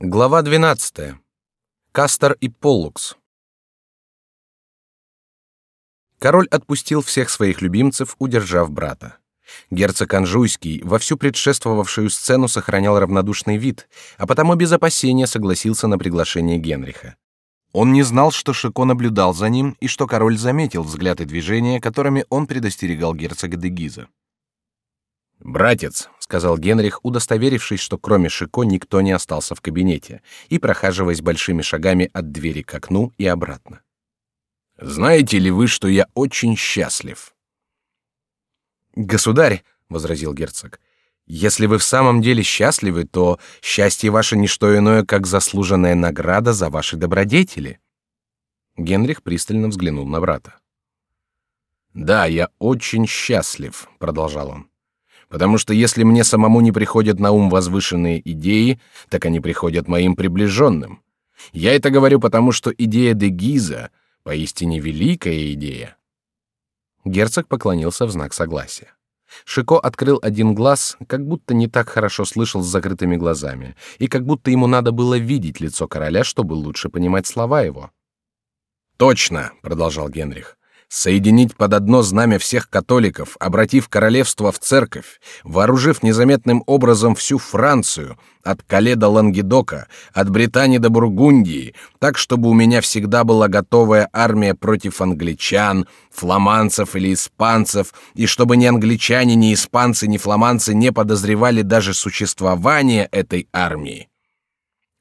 Глава 12. Кастер и Поллукс. Король отпустил всех своих любимцев, удержав брата. Герцог Анжуйский во всю предшествовавшую сцену сохранял равнодушный вид, а потому без опасения согласился на приглашение Генриха. Он не знал, что Шико наблюдал за ним и что король заметил взгляд и движения, которыми он предостерегал герцога де Гиза. Братец, сказал Генрих, удостоверившись, что кроме Шико никто не остался в кабинете, и прохаживаясь большими шагами от двери к окну и обратно. Знаете ли вы, что я очень счастлив? Государь, возразил герцог, если вы в самом деле счастливы, то счастье ваше не что иное, как заслуженная награда за ваши добродетели. Генрих пристально взглянул на брата. Да, я очень счастлив, продолжал он потому что если мне самому не приходят на ум возвышенные идеи, так они приходят моим приближенным. Я это говорю потому, что идея де Гиза поистине великая идея. Герцог поклонился в знак согласия. Шико открыл один глаз, как будто не так хорошо слышал с закрытыми глазами, и как будто ему надо было видеть лицо короля, чтобы лучше понимать слова его. Точно, продолжал Генрих соединить под одно знамя всех католиков, обратив королевство в церковь, вооружив незаметным образом всю Францию, от Кале до Лангедока, от Британии до Бургундии, так, чтобы у меня всегда была готовая армия против англичан, фламандцев или испанцев, и чтобы ни англичане, ни испанцы, ни фламандцы не подозревали даже существование этой армии.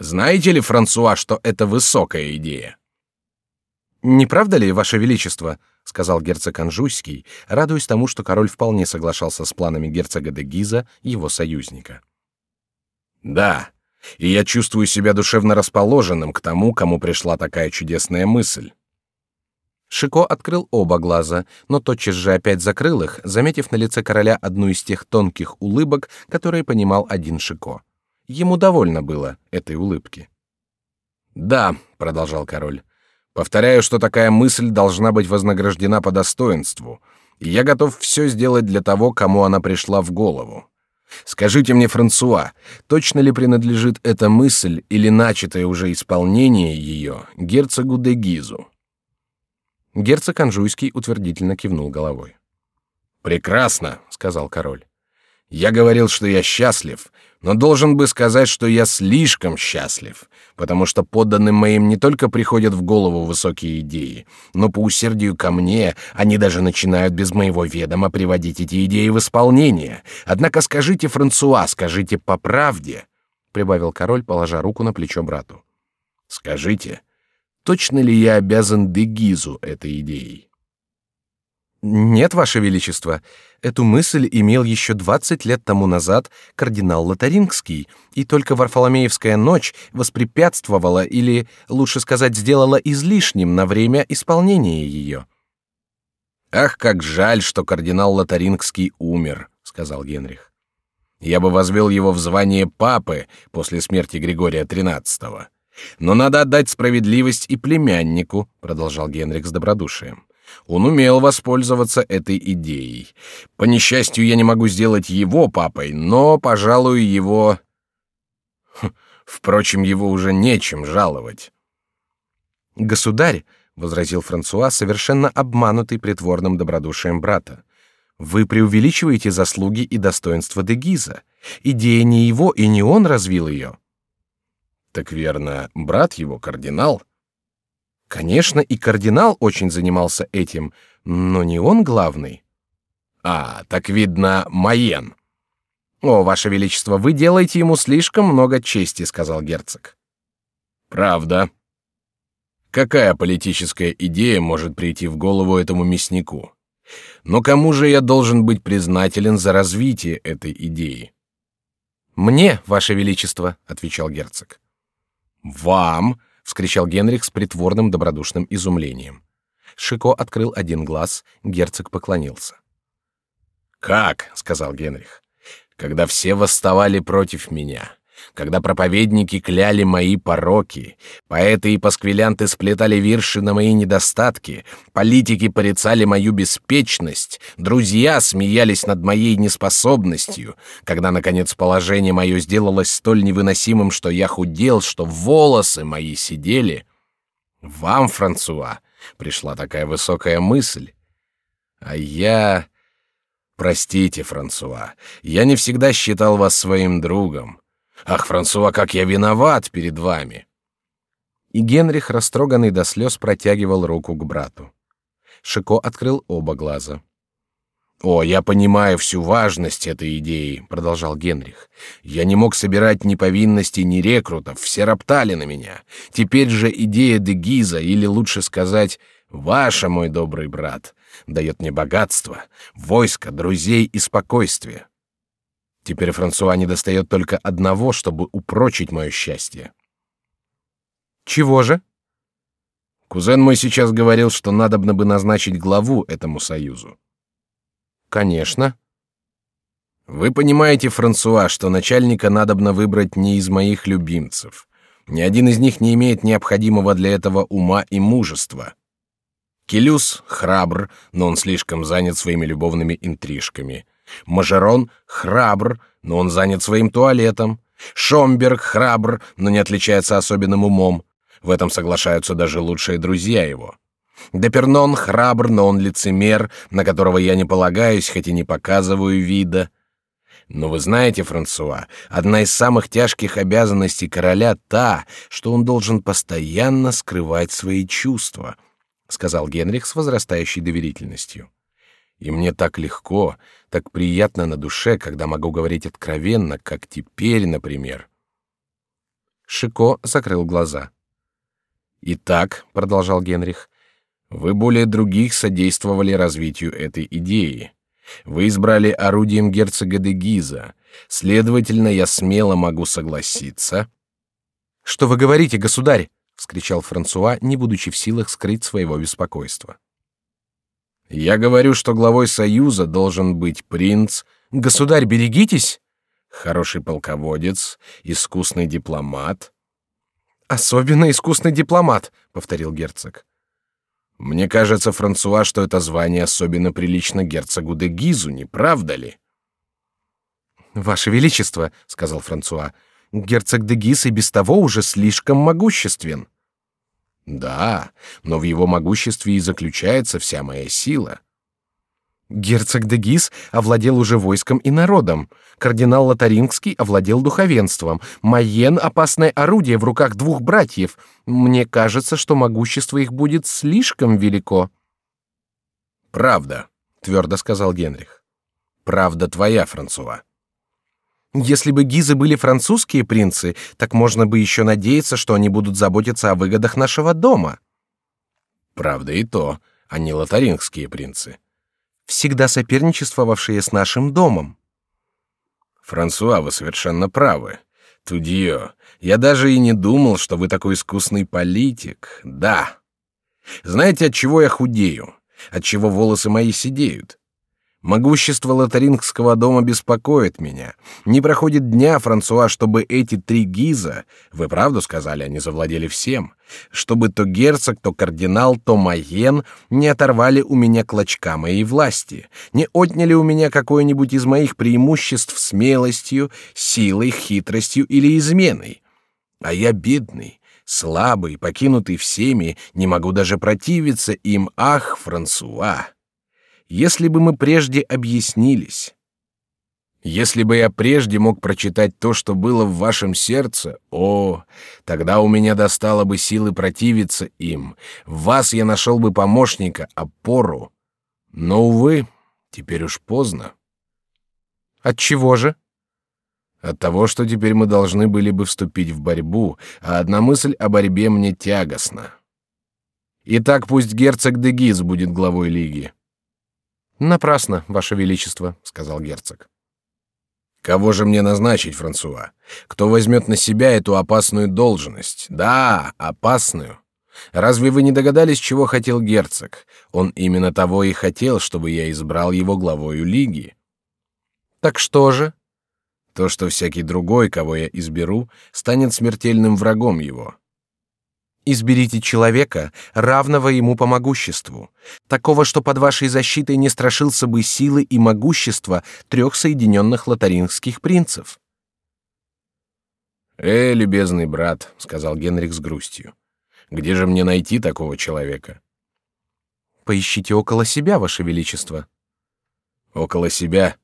Знаете ли, Франсуа, что это высокая идея? Не правда ли, ваше величество, сказал герцог Анжуйский, радуясь тому, что король вполне соглашался с планами герцога де Гиза, его союзника. Да, и я чувствую себя душевно расположенным к тому, кому пришла такая чудесная мысль. Шико открыл оба глаза, но тотчас же опять закрыл их, заметив на лице короля одну из тех тонких улыбок, которые понимал один Шико. Ему довольно было этой улыбки. Да, продолжал король. Повторяю, что такая мысль должна быть вознаграждена по достоинству, и я готов все сделать для того, кому она пришла в голову. Скажите мне, Франсуа, точно ли принадлежит эта мысль или начатое уже исполнение ее герцогу де Гизу? Герцог Анжуйский утвердительно кивнул головой. Прекрасно, сказал король. Я говорил, что я счастлив, но должен бы сказать, что я слишком счастлив, потому что подданным моим не только приходят в голову высокие идеи, но по усердию ко мне они даже начинают без моего ведома приводить эти идеи в исполнение. Однако скажите, Франсуа, скажите по правде, прибавил король, положа руку на плечо брату. Скажите, точно ли я обязан Дегизу этой идеей? Нет, ваше величество, эту мысль имел еще двадцать лет тому назад кардинал Лотарингский, и только Варфоломеевская ночь воспрепятствовала или, лучше сказать, сделала излишним на время исполнения ее. Ах, как жаль, что кардинал Лотарингский умер, сказал Генрих. Я бы возвел его в звание папы после смерти Григория XIII. Но надо отдать справедливость и племяннику, продолжал Генрих с добродушием. Он умел воспользоваться этой идеей. По несчастью, я не могу сделать его папой, но, пожалуй, его... Хм, впрочем, его уже нечем жаловать. Государь, возразил Франсуа, совершенно обманутый притворным добродушием брата, вы преувеличиваете заслуги и достоинства де Гиза. Идея не его и не он развил ее. Так верно, брат его кардинал. Конечно, и кардинал очень занимался этим, но не он главный. А, так видно, Майен. О, ваше величество, вы делаете ему слишком много чести, сказал герцог. Правда. Какая политическая идея может прийти в голову этому мяснику? Но кому же я должен быть признателен за развитие этой идеи? Мне, ваше величество, отвечал герцог. Вам? Вскричал Генрих с притворным добродушным изумлением. Шико открыл один глаз, герцог поклонился. Как, сказал Генрих, когда все восставали против меня, когда проповедники кляли мои пороки, поэты и пасквилянты сплетали вирши на мои недостатки, политики порицали мою беспечность, друзья смеялись над моей неспособностью, когда, наконец, положение мое сделалось столь невыносимым, что я худел, что волосы мои сидели. Вам, Франсуа, пришла такая высокая мысль. А я... Простите, Франсуа, я не всегда считал вас своим другом. Ах, Франсуа, как я виноват перед вами!» И Генрих, растроганный до слез, протягивал руку к брату. Шико открыл оба глаза. «О, я понимаю всю важность этой идеи», — продолжал Генрих. «Я не мог собирать ни повинности, ни рекрутов, все роптали на меня. Теперь же идея Дегиза, или лучше сказать, ваша, мой добрый брат, дает мне богатство, войско, друзей и спокойствие. Теперь Франсуа не достает только одного, чтобы упрочить мое счастье. Чего же? Кузен мой сейчас говорил, что надобно бы назначить главу этому союзу. Конечно. Вы понимаете, Франсуа, что начальника надобно выбрать не из моих любимцев. Ни один из них не имеет необходимого для этого ума и мужества. Келюс храбр, но он слишком занят своими любовными интрижками. Мажерон храбр, но он занят своим туалетом. Шомберг храбр, но не отличается особенным умом. В этом соглашаются даже лучшие друзья его. Депернон храбр, но он лицемер, на которого я не полагаюсь, хоть и не показываю вида. Но вы знаете, Франсуа, одна из самых тяжких обязанностей короля та, что он должен постоянно скрывать свои чувства, сказал Генрих с возрастающей доверительностью. И мне так легко, так приятно на душе, когда могу говорить откровенно, как теперь, например. Шико закрыл глаза. Итак, продолжал Генрих, вы более других содействовали развитию этой идеи. Вы избрали орудием герцога де Гиза. Следовательно, я смело могу согласиться. Что вы говорите, государь? вскричал Франсуа, не будучи в силах скрыть своего беспокойства. Я говорю, что главой союза должен быть принц. Государь, берегитесь. Хороший полководец, искусный дипломат. Особенно искусный дипломат, повторил герцог. Мне кажется, Франсуа, что это звание особенно прилично герцогу де Гизу, не правда ли? Ваше величество, сказал Франсуа, герцог де Гиз и без того уже слишком могуществен. Да, но в его могуществе и заключается вся моя сила. Герцог де Гис овладел уже войском и народом. Кардинал Лотарингский овладел духовенством. Майен — опасное орудие в руках двух братьев. Мне кажется, что могущество их будет слишком велико. Правда, твердо сказал Генрих. Правда твоя, Франсуа. Если бы Гизы были французские принцы, так можно бы еще надеяться, что они будут заботиться о выгодах нашего дома. Правда и то, они лотарингские принцы, всегда соперничествовавшие с нашим домом. Франсуа, вы совершенно правы. Тудио, я даже и не думал, что вы такой искусный политик. Да. Знаете, от чего я худею? От чего волосы мои сидеют? Могущество лотарингского дома беспокоит меня. Не проходит дня, Франсуа, чтобы эти три гиза, вы правду сказали, они завладели всем, чтобы то герцог, то кардинал, то майен не оторвали у меня клочка моей власти, не отняли у меня какое-нибудь из моих преимуществ смелостью, силой, хитростью или изменой. А я бедный, слабый, покинутый всеми, не могу даже противиться им. Ах, Франсуа! Если бы мы прежде объяснились. Если бы я прежде мог прочитать то, что было в вашем сердце, о, тогда у меня достало бы силы противиться им. В вас я нашел бы помощника, опору. Но увы, теперь уж поздно. От чего же? От того, что теперь мы должны были бы вступить в борьбу, а одна мысль о борьбе мне тягостна. Итак, пусть герцог Дегиз будет главой лиги. Напрасно, ваше величество, сказал герцог. Кого же мне назначить, Франсуа? Кто возьмет на себя эту опасную должность? Да, опасную. Разве вы не догадались, чего хотел герцог? Он именно того и хотел, чтобы я избрал его главою лиги. Так что же? То, что всякий другой, кого я изберу, станет смертельным врагом его. Изберите человека, равного ему по могуществу, такого, что под вашей защитой не страшился бы силы и могущества трех соединенных лотарингских принцев. «Э, любезный брат», — сказал Генрих с грустью, — «где же мне найти такого человека?» «Поищите около себя, ваше величество». «Около себя?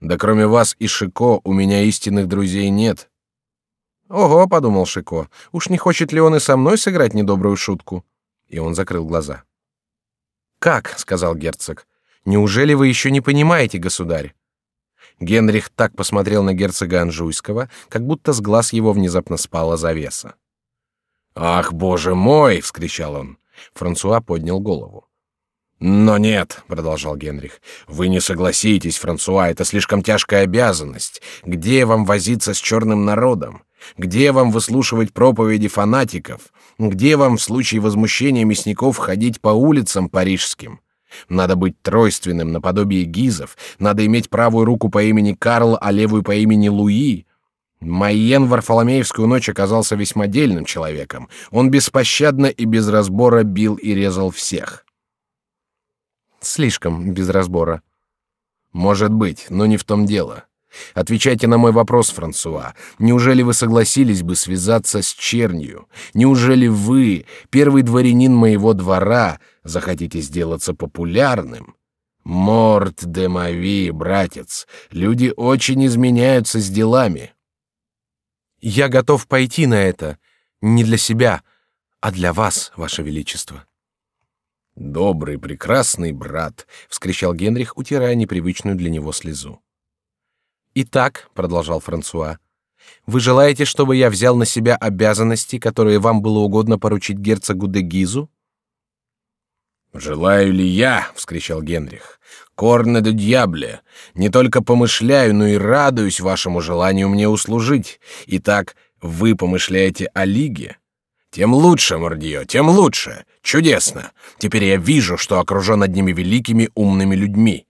Да кроме вас и Шико у меня истинных друзей нет». Ого, подумал Шико, уж не хочет ли он и со мной сыграть недобрую шутку? И он закрыл глаза. Как, сказал герцог, неужели вы еще не понимаете, государь? Генрих так посмотрел на герцога Анжуйского, как будто с глаз его внезапно спала завеса. Ах, боже мой! вскричал он. Франсуа поднял голову. Но нет, продолжал Генрих, вы не согласитесь, Франсуа, это слишком тяжкая обязанность. Где вам возиться с черным народом? Где вам выслушивать проповеди фанатиков? Где вам в случае возмущения мясников ходить по улицам парижским? Надо быть тройственным, наподобие гизов. Надо иметь правую руку по имени Карл, а левую по имени Луи. Майен в Варфоломеевскую ночь оказался весьма дельным человеком. Он беспощадно и без разбора бил и резал всех. Слишком без разбора. Может быть, но не в том дело. Отвечайте на мой вопрос, Франсуа. Неужели вы согласились бы связаться с чернью? Неужели вы, первый дворянин моего двора, захотите сделаться популярным? Морт де мави, братец, люди очень изменяются с делами. Я готов пойти на это, не для себя, а для вас, ваше величество. Добрый, прекрасный брат, вскричал Генрих, утирая непривычную для него слезу. Итак, продолжал Франсуа, вы желаете, чтобы я взял на себя обязанности, которые вам было угодно поручить герцогу де Гизу? Желаю ли я, вскричал Генрих, корне де дьябле, не только помышляю, но и радуюсь вашему желанию мне услужить. Итак, вы помышляете о лиге? Тем лучше, мордио, тем лучше. Чудесно. Теперь я вижу, что окружен одними великими умными людьми.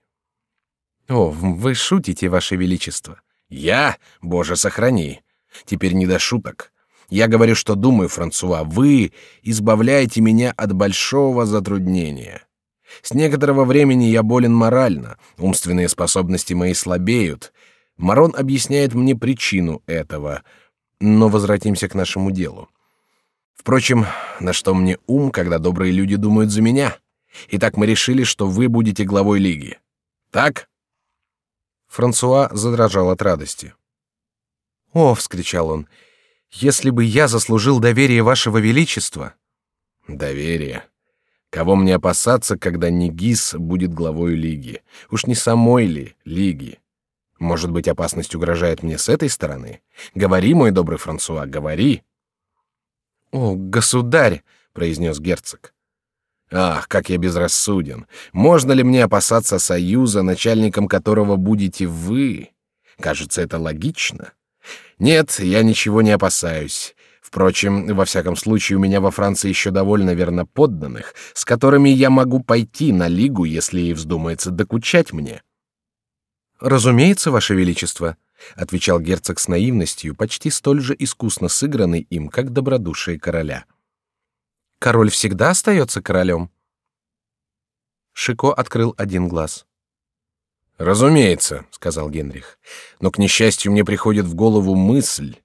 О, вы шутите, ваше величество. Я, Боже, сохрани. Теперь не до шуток. Я говорю, что думаю, Франсуа. Вы избавляете меня от большого затруднения. С некоторого времени я болен морально, умственные способности мои слабеют. Марон объясняет мне причину этого. Но возвратимся к нашему делу. Впрочем, на что мне ум, когда добрые люди думают за меня? Итак, мы решили, что вы будете главой лиги. Так? Франсуа задрожал от радости. «О!» — вскричал он. «Если бы я заслужил доверие вашего величества!» «Доверие? Кого мне опасаться, когда Нигис будет главой лиги? Уж не самой ли лиги? Может быть, опасность угрожает мне с этой стороны? Говори, мой добрый Франсуа, говори!» «О, государь!» — произнес герцог. Ах, как я безрассуден! Можно ли мне опасаться союза, начальником которого будете вы? Кажется, это логично. Нет, я ничего не опасаюсь. Впрочем, во всяком случае, у меня во Франции еще довольно верно подданных, с которыми я могу пойти на лигу, если ей вздумается докучать мне. Разумеется, ваше величество, отвечал герцог с наивностью, почти столь же искусно сыгранной им, как добродушие короля. Король всегда остается королем. Шико открыл один глаз. Разумеется, сказал Генрих. Но к несчастью мне приходит в голову мысль.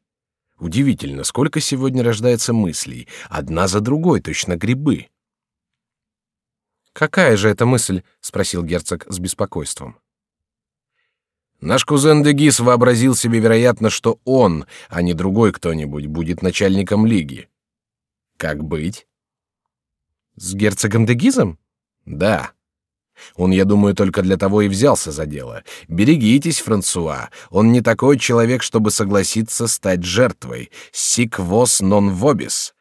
Удивительно, сколько сегодня рождается мыслей, одна за другой, точно грибы. Какая же это мысль? спросил герцог с беспокойством. Наш кузен Дегис вообразил себе, вероятно, что он, а не другой кто-нибудь, будет начальником лиги. Как быть? С герцогом де Гизом? Да. Он, я думаю, только для того и взялся за дело. Берегитесь, Франсуа. Он не такой человек, чтобы согласиться стать жертвой. Сик вос нон вобис.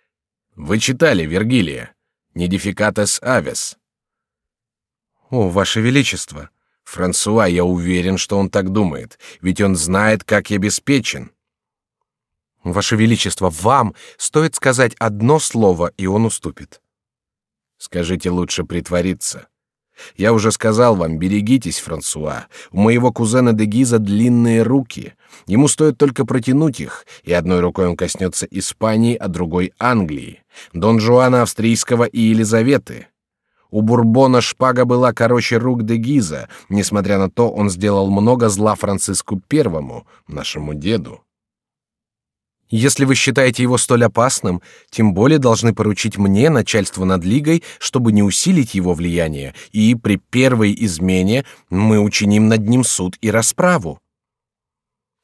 Вы читали Вергилия? Нидификатес авес. О, ваше величество. Франсуа, я уверен, что он так думает, ведь он знает, как я обеспечен. Ваше величество, вам стоит сказать одно слово, и он уступит. Скажите лучше притвориться. Я уже сказал вам, берегитесь, Франсуа. У моего кузена де Гиза длинные руки. Ему стоит только протянуть их, и одной рукой он коснется Испании, а другой Англии, Дон Жуана австрийского и Елизаветы. У Бурбона шпага была короче рук де Гиза. Несмотря на то, он сделал много зла Франциску Первому, нашему деду. Если вы считаете его столь опасным, тем более должны поручить мне начальство над лигой, чтобы не усилить его влияние, и при первой измене мы учиним над ним суд и расправу.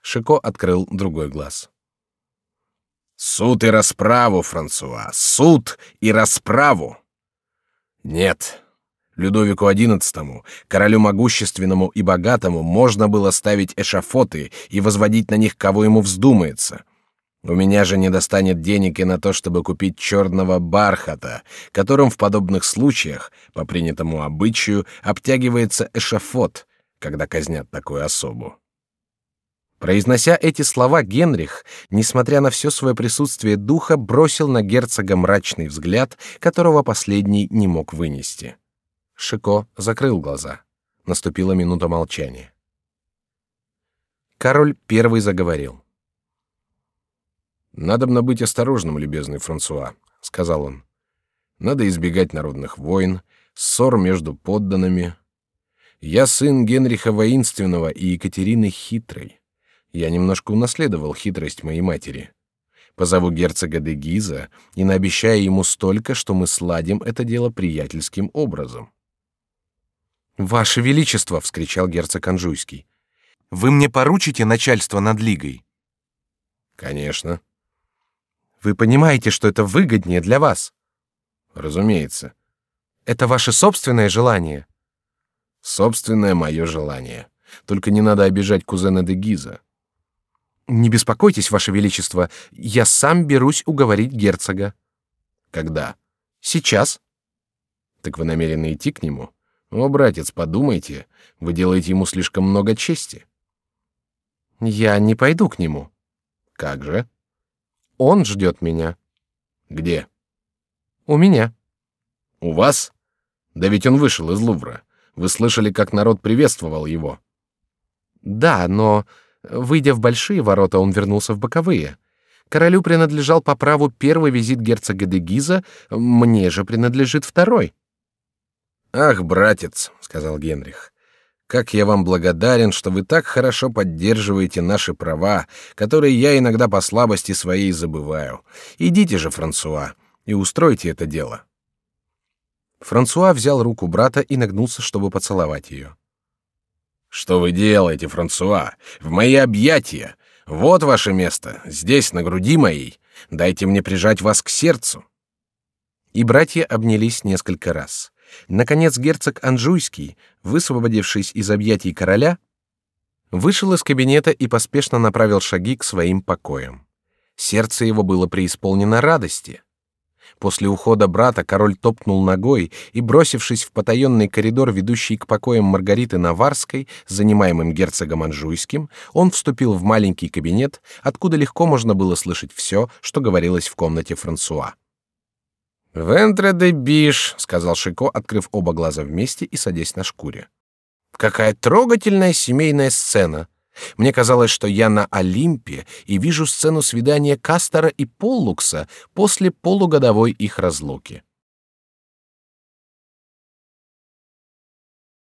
Шико открыл другой глаз. Суд и расправу, Франсуа, суд и расправу. Нет, Людовику XI, королю могущественному и богатому, можно было ставить эшафоты и возводить на них кого ему вздумается. У меня же не достанет денег и на то, чтобы купить черного бархата, которым в подобных случаях, по принятому обычаю, обтягивается эшафот, когда казнят такую особу. Произнося эти слова, Генрих, несмотря на все свое присутствие духа, бросил на герцога мрачный взгляд, которого последний не мог вынести. Шико закрыл глаза. Наступила минута молчания. Король первый заговорил. Надо бы быть осторожным, любезный Франсуа, сказал он. Надо избегать народных войн, ссор между подданными. Я сын Генриха воинственного и Екатерины хитрой. Я немножко унаследовал хитрость моей матери. Позову герцога де Гиза и наобещаю ему столько, что мы сладим это дело приятельским образом. Ваше величество, вскричал герцог Анжуйский, вы мне поручите начальство над лигой? Конечно. Вы понимаете, что это выгоднее для вас? Разумеется. Это ваше собственное желание. Собственное мое желание. Только не надо обижать кузена де Гиза. Не беспокойтесь, ваше величество, я сам берусь уговорить герцога. Когда? Сейчас. Так вы намерены идти к нему? О, братец, подумайте, вы делаете ему слишком много чести. Я не пойду к нему. Как же? Он ждет меня. Где? У меня. У вас? Да ведь он вышел из Лувра. Вы слышали, как народ приветствовал его? Да, но выйдя в большие ворота, он вернулся в боковые. Королю принадлежал по праву первый визит герцога де Гиза, мне же принадлежит второй. Ах, братец, сказал Генрих, как я вам благодарен, что вы так хорошо поддерживаете наши права, которые я иногда по слабости своей забываю. Идите же, Франсуа, и устройте это дело. Франсуа взял руку брата и нагнулся, чтобы поцеловать ее. Что вы делаете, Франсуа? В мои объятия. Вот ваше место, здесь на груди моей. Дайте мне прижать вас к сердцу. И братья обнялись несколько раз. Наконец герцог Анжуйский, высвободившись из объятий короля, вышел из кабинета и поспешно направил шаги к своим покоям. Сердце его было преисполнено радости. После ухода брата король топнул ногой и, бросившись в потаенный коридор, ведущий к покоям Маргариты Наварской, занимаемым герцогом Анжуйским, он вступил в маленький кабинет, откуда легко можно было слышать все, что говорилось в комнате Франсуа. «Вентре де биш», — сказал Шико, открыв оба глаза вместе и садясь на шкуре. «Какая трогательная семейная сцена! Мне казалось, что я на Олимпе и вижу сцену свидания Кастера и Поллукса после полугодовой их разлуки.